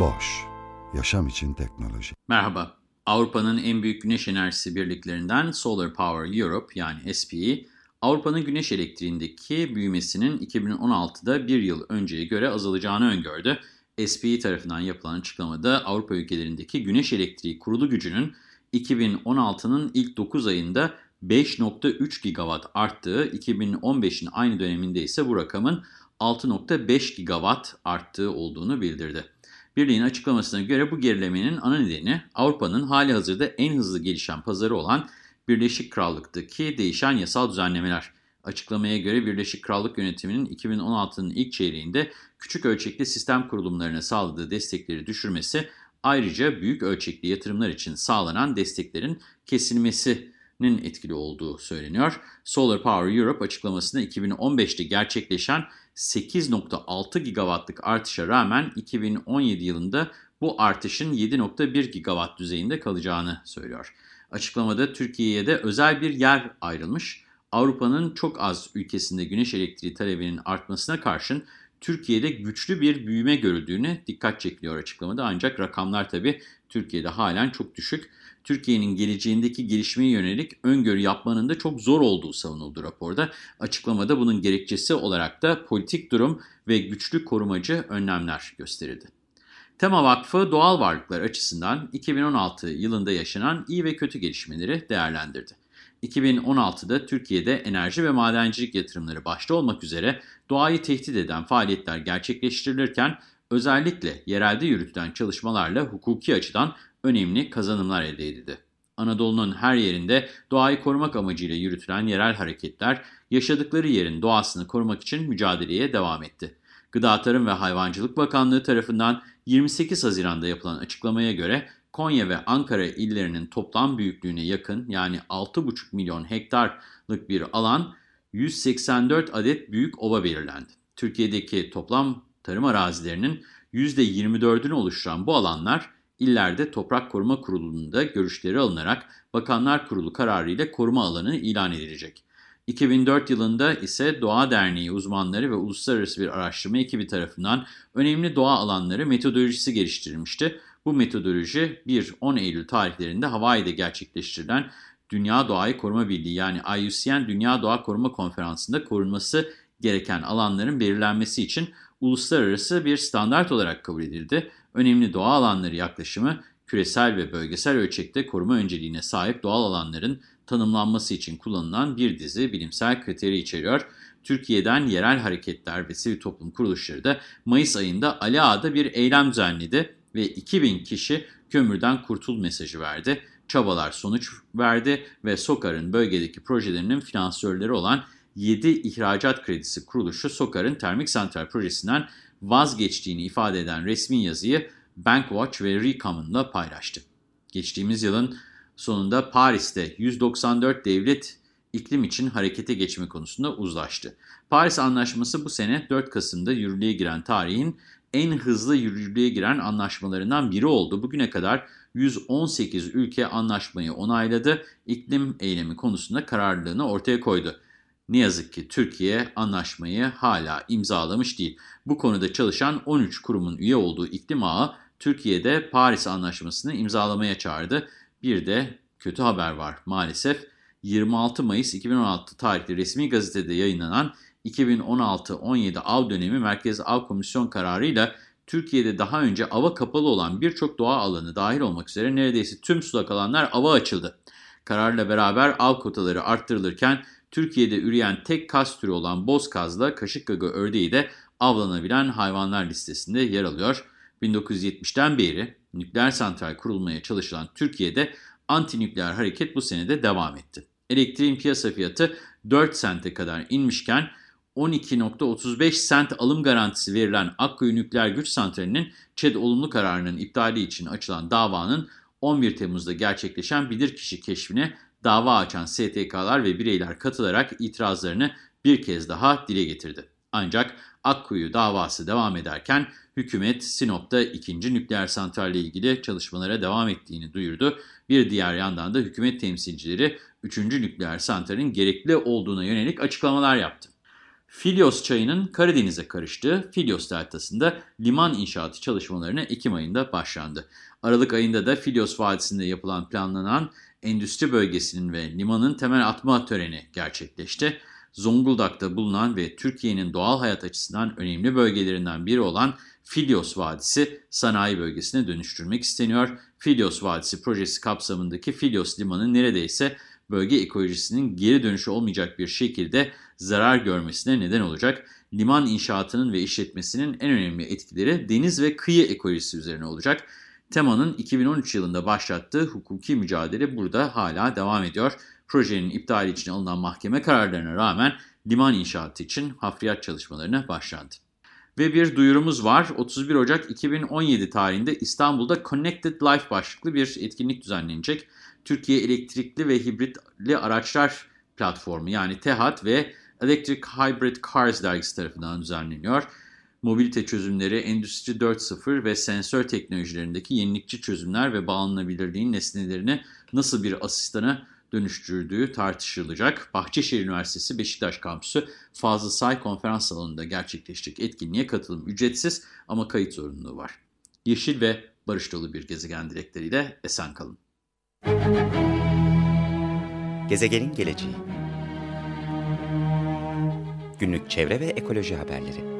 Boş, yaşam için teknoloji. Merhaba, Avrupa'nın en büyük güneş enerjisi birliklerinden Solar Power Europe yani SPE, Avrupa'nın güneş elektriğindeki büyümesinin 2016'da bir yıl önceye göre azalacağını öngördü. SPE tarafından yapılan açıklamada Avrupa ülkelerindeki güneş elektriği kurulu gücünün 2016'nın ilk 9 ayında 5.3 gigawatt arttığı, 2015'in aynı döneminde ise bu rakamın 6.5 gigawatt arttığı olduğunu bildirdi. Birliğin açıklamasına göre bu gerilemenin ana nedeni Avrupa'nın hali hazırda en hızlı gelişen pazarı olan Birleşik Krallık'taki değişen yasal düzenlemeler. Açıklamaya göre Birleşik Krallık yönetiminin 2016'nın ilk çeyreğinde küçük ölçekli sistem kurulumlarına sağladığı destekleri düşürmesi, ayrıca büyük ölçekli yatırımlar için sağlanan desteklerin kesilmesinin etkili olduğu söyleniyor. Solar Power Europe açıklamasında 2015'te gerçekleşen 8.6 gigawattlık artışa rağmen 2017 yılında bu artışın 7.1 gigawatt düzeyinde kalacağını söylüyor. Açıklamada Türkiye'ye de özel bir yer ayrılmış. Avrupa'nın çok az ülkesinde güneş elektriği talebinin artmasına karşın Türkiye'de güçlü bir büyüme görüldüğüne dikkat çekiliyor açıklamada. Ancak rakamlar tabii Türkiye'de halen çok düşük. Türkiye'nin geleceğindeki gelişmeye yönelik öngörü yapmanın da çok zor olduğu savunuldu raporda. Açıklamada bunun gerekçesi olarak da politik durum ve güçlü korumacı önlemler gösterildi. Tema Vakfı doğal varlıklar açısından 2016 yılında yaşanan iyi ve kötü gelişmeleri değerlendirdi. 2016'da Türkiye'de enerji ve madencilik yatırımları başta olmak üzere doğayı tehdit eden faaliyetler gerçekleştirilirken özellikle yerelde yürütülen çalışmalarla hukuki açıdan önemli kazanımlar elde edildi. Anadolu'nun her yerinde doğayı korumak amacıyla yürütülen yerel hareketler yaşadıkları yerin doğasını korumak için mücadeleye devam etti. Gıda Tarım ve Hayvancılık Bakanlığı tarafından 28 Haziran'da yapılan açıklamaya göre Konya ve Ankara illerinin toplam büyüklüğüne yakın yani 6,5 milyon hektarlık bir alan 184 adet büyük ova belirlendi. Türkiye'deki toplam tarım arazilerinin %24'ünü oluşturan bu alanlar illerde Toprak Koruma Kurulu'nda görüşleri alınarak Bakanlar Kurulu kararıyla koruma alanı ilan edilecek. 2004 yılında ise Doğa Derneği uzmanları ve uluslararası bir araştırma ekibi tarafından önemli doğa alanları metodolojisi geliştirilmişti. Bu metodoloji 1-10 Eylül tarihlerinde Hawaii'de gerçekleştirilen Dünya Doğayı Koruma Birliği yani IUCN Dünya Doğa Koruma Konferansı'nda korunması gereken alanların belirlenmesi için uluslararası bir standart olarak kabul edildi. Önemli doğa alanları yaklaşımı küresel ve bölgesel ölçekte koruma önceliğine sahip doğal alanların tanımlanması için kullanılan bir dizi bilimsel kriteri içeriyor. Türkiye'den yerel hareketler ve sivil toplum kuruluşları da Mayıs ayında Ali Ağa'da bir eylem düzenledi ve 2000 kişi kömürden kurtul mesajı verdi. Çabalar sonuç verdi ve SOKAR'ın bölgedeki projelerinin finansörleri olan 7 ihracat kredisi kuruluşu SOKAR'ın termik santral projesinden vazgeçtiğini ifade eden resmi yazıyı Bankwatch ve Recommon'la paylaştı. Geçtiğimiz yılın sonunda Paris'te 194 devlet iklim için harekete geçme konusunda uzlaştı. Paris Anlaşması bu sene 4 Kasım'da yürürlüğe giren tarihin en hızlı yürürlüğe giren anlaşmalarından biri oldu. Bugüne kadar 118 ülke anlaşmayı onayladı, iklim eylemi konusunda kararlılığını ortaya koydu. Ne yazık ki Türkiye anlaşmayı hala imzalamış değil. Bu konuda çalışan 13 kurumun üye olduğu iklim ağı Türkiye'de Paris Anlaşması'nı imzalamaya çağırdı. Bir de kötü haber var maalesef. 26 Mayıs 2016 tarihli resmi gazetede yayınlanan 2016-17 av dönemi Merkez Av Komisyon kararıyla Türkiye'de daha önce ava kapalı olan birçok doğa alanı dahil olmak üzere neredeyse tüm sulak alanlar ava açıldı. Kararla beraber av kotaları arttırılırken Türkiye'de üreyen tek kas türü olan bozkazla kaşık gaga ördeği de avlanabilen hayvanlar listesinde yer alıyor. 1970'ten beri nükleer santral kurulmaya çalışılan Türkiye'de antinükleer hareket bu senede devam etti. Elektriğin piyasa fiyatı 4 sente kadar inmişken 12.35 sent alım garantisi verilen Akkuyu Nükleer Güç Santrali'nin ÇED olumlu kararının iptali için açılan davanın 11 Temmuz'da gerçekleşen bilirkişi keşfine dava açan STK'lar ve bireyler katılarak itirazlarını bir kez daha dile getirdi. Ancak Akkuyu davası devam ederken hükümet Sinop'ta ikinci nükleer santralle ilgili çalışmalara devam ettiğini duyurdu. Bir diğer yandan da hükümet temsilcileri 3. nükleer santralin gerekli olduğuna yönelik açıklamalar yaptı. Filyos çayının Karadeniz'e karıştığı Filyos deltasında liman inşaatı çalışmalarına Ekim ayında başlandı. Aralık ayında da Filyos Vadisi'nde yapılan planlanan endüstri bölgesinin ve limanın temel atma töreni gerçekleşti. Zonguldak'ta bulunan ve Türkiye'nin doğal hayat açısından önemli bölgelerinden biri olan Filyos Vadisi sanayi bölgesine dönüştürmek isteniyor. Filyos Vadisi projesi kapsamındaki Filyos Limanı neredeyse bölge ekolojisinin geri dönüşü olmayacak bir şekilde zarar görmesine neden olacak. Liman inşaatının ve işletmesinin en önemli etkileri deniz ve kıyı ekolojisi üzerine olacak. Tema'nın 2013 yılında başlattığı hukuki mücadele burada hala devam ediyor. Projenin iptali için alınan mahkeme kararlarına rağmen liman inşaatı için hafriyat çalışmalarına başlandı. Ve bir duyurumuz var. 31 Ocak 2017 tarihinde İstanbul'da Connected Life başlıklı bir etkinlik düzenlenecek. Türkiye Elektrikli ve Hibritli Araçlar Platformu yani TEHAT ve Electric Hybrid Cars dergisi tarafından düzenleniyor. Mobilite çözümleri, Endüstri 4.0 ve sensör teknolojilerindeki yenilikçi çözümler ve bağlanabilirliğin nesnelerini nasıl bir asistana dönüştürdüğü tartışılacak. Bahçeşehir Üniversitesi Beşiktaş Kampüsü Fazıl Say Konferans Salonu'nda gerçekleşecek etkinliğe katılım ücretsiz ama kayıt zorunluluğu var. Yeşil ve barış dolu bir gezegen dilekleriyle esen kalın. Gezegenin geleceği Günlük çevre ve ekoloji haberleri